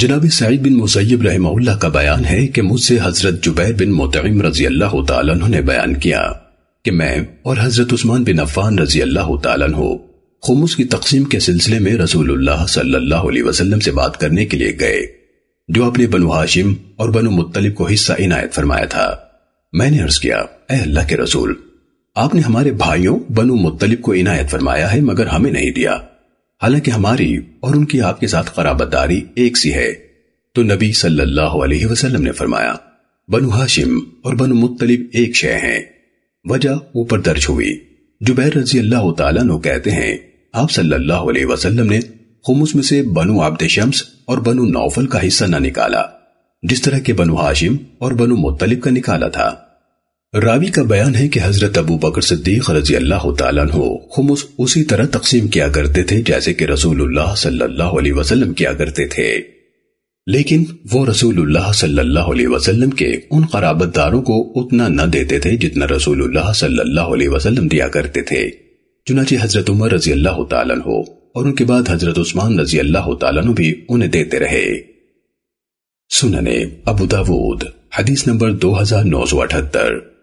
جناب سعید بن مسیب رحمہ اللہ کا بیان ہے کہ مجھ سے حضرت جبیر بن متعم رضی اللہ تعالیٰ عنہ نے بیان کیا کہ میں اور حضرت عثمان بن عفان رضی اللہ تعالیٰ عنہ خمس کی تقسیم کے سلسلے میں رسول اللہ صلی اللہ علیہ وسلم سے بات کرنے کے لیے گئے، جو اپنے بنو ہاشم اور بنو مطلب کو حصہ عنایت فرمایا تھا۔ میں نے عرض کیا، اے اللہ کے رسول، آپ نے ہمارے بھائیوں بنو مطلب کو عنایت فرمایا ہے مگر ہمیں نہیں دیا۔ حالانکہ ہماری اور ان کی آپ کے ساتھ قرابت داری ایک سی ہے۔ تو نبی صلی اللہ علیہ وسلم نے فرمایا، بنو ہاشم اور بنو مطلب ایک شے ہیں۔ وجہ اوپر درج ہوئی۔ جبیر رضی اللہ تعالیٰ نو کہتے ہیں، آپ صلی اللہ علیہ وسلم نے خمس میں سے بنو عبد شمس اور بنو نوفل کا حصہ نہ نکالا، جس طرح کے بنو ہاشم اور بنو مطلب کا نکالا تھا۔ راوی کا بیان ہے کہ حضرت ابو بکر صدیق رضی اللہ تعالیٰ عنہ خمس اسی طرح تقسیم کیا کرتے تھے جیسے کہ رسول اللہ صلی اللہ علیہ وسلم کیا کرتے تھے۔ لیکن وہ رسول اللہ صلی اللہ علیہ وسلم کے ان قرابت داروں کو اتنا نہ دیتے تھے جتنا رسول اللہ صلی اللہ علیہ وسلم دیا کرتے تھے۔ چنانچہ حضرت عمر رضی اللہ تعالیٰ عنہ اور ان کے بعد حضرت عثمان رضی اللہ تعالیٰ عنہ بھی انہیں دیتے رہے۔ سننے ابو داود، حدیث نمبر دو ہزار نو سو اٹھتر۔